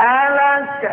ألك